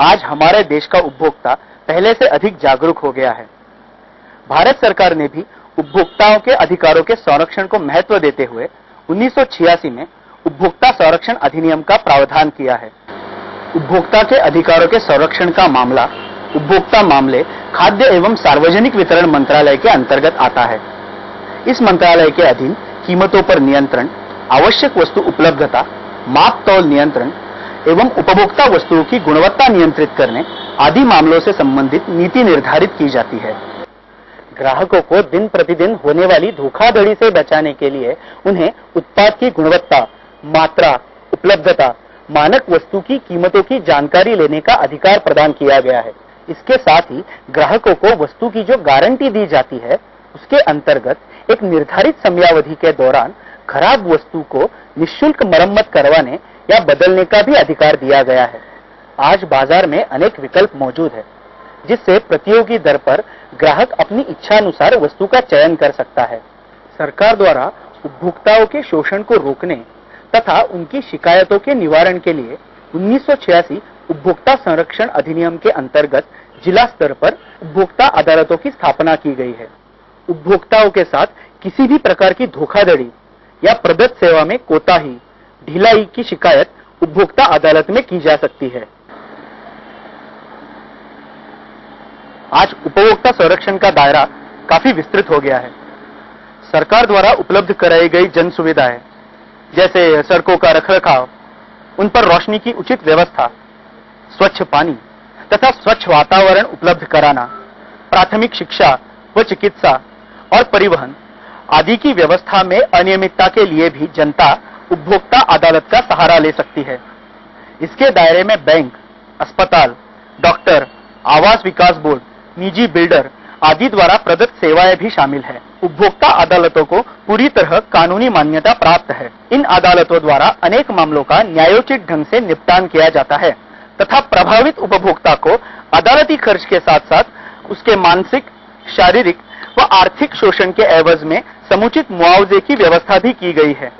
आज हमारे देश का उपभोक्ता पहले से अधिक जागरूक हो गया है। भारत सरकार ने भी उपभोक्ताओं के अधिकारों के संरक्षण को महत्व देते हुए 1986 में उपभोक्ता संरक्षण अधिनियम का प्रावधान किया है। उपभोक्ता के अधिकारों के संरक्षण का मामला, उपभोक्ता मामले, खाद्य एवं सार्वजनिक वितरण मंत्रालय के अंतर्गत आता है। इस मंत्रालय के अधीन कीमतों पर नियंत्रण, आवश्यक वस्तु उपलब्धता, माप तौल नियंत्रण एवं उपभोक्ता वस्तुओं की गुणवत्ता नियंत्रित करने आदि मामलों से संबंधित नीति निर्धारित की जाती है। ग्राहकों को दिन प्रतिदिन होने वाली धोखाधड़ी से बचाने के लिए उन्हें उत्पाद की गुणवत्ता, मात्रा, उपलब्धता, मानक वस्तु की कीमतों की जानकारी लेने का अधिकार प्रदान किया गया है। इसके साथ ही ग्राहकों को वस्तु की जो गारंटी दी जाती है, उसके अंतर्गत एक निर्धारित समयावधि के दौरान खराब वस्तु को निशुल्क मरम्मत करवाने या बदलने का भी अधिकार दिया गया है। आज बाज़ार में अनेक विकल्प मौजूद है, जिससे प्रतियोगी दर पर ग्राहक अपनी इच्छानुसार वस्तु का चयन कर सकता है। सरकार द्वारा उपभोक्ताओं के शोषण को रोकने तथा उनकी शिकायतों के निवारण के लिए 1986 उपभोक्ता संरक्षण अधिनियम के अंतर्गत जिला स्तर पर उपभोक्ता अदालतों की स्थापना की गई है। उपभोक्ताओं के साथ किसी भी प्रकार की धोखाधड़ी या प्रदत्त सेवा में कोताही ढिलाई की शिकायत उपभोक्ता अदालत में की जा सकती है। आज उपभोक्ता संरक्षण का दायरा काफ़ी विस्तृत हो गया है। सरकार द्वारा उपलब्ध कराई गई जन सुविधाएँ, जैसे सड़कों का रखरखाव, उन पर रोशनी की उचित व्यवस्था, स्वच्छ पानी तथा स्वच्छ वातावरण उपलब्ध कराना, प्राथमिक शिक्षा व चिकित्सा और परिवहन आदि की व्यवस्था में अनियमितता के लिए भी जनता उपभोक्ता अदालत का सहारा ले सकती है। इसके दायरे में बैंक, अस्पताल, डॉक्टर, आवास विकास बोर्ड, निजी बिल्डर आदि द्वारा प्रदत्त सेवाएँ भी शामिल है। उपभोक्ता अदालतों को पूरी तरह कानूनी मान्यता प्राप्त है। इन अदालतों द्वारा अनेक मामलों का न्यायोचित ढंग से निपटान किया जाता है तथा प्रभावित उपभोक्ता को अदालती खर्च के साथ साथ उसके मानसिक, शारीरिक व आर्थिक शोषण के एवज में समुचित मुआवजे की व्यवस्था भी की गई है।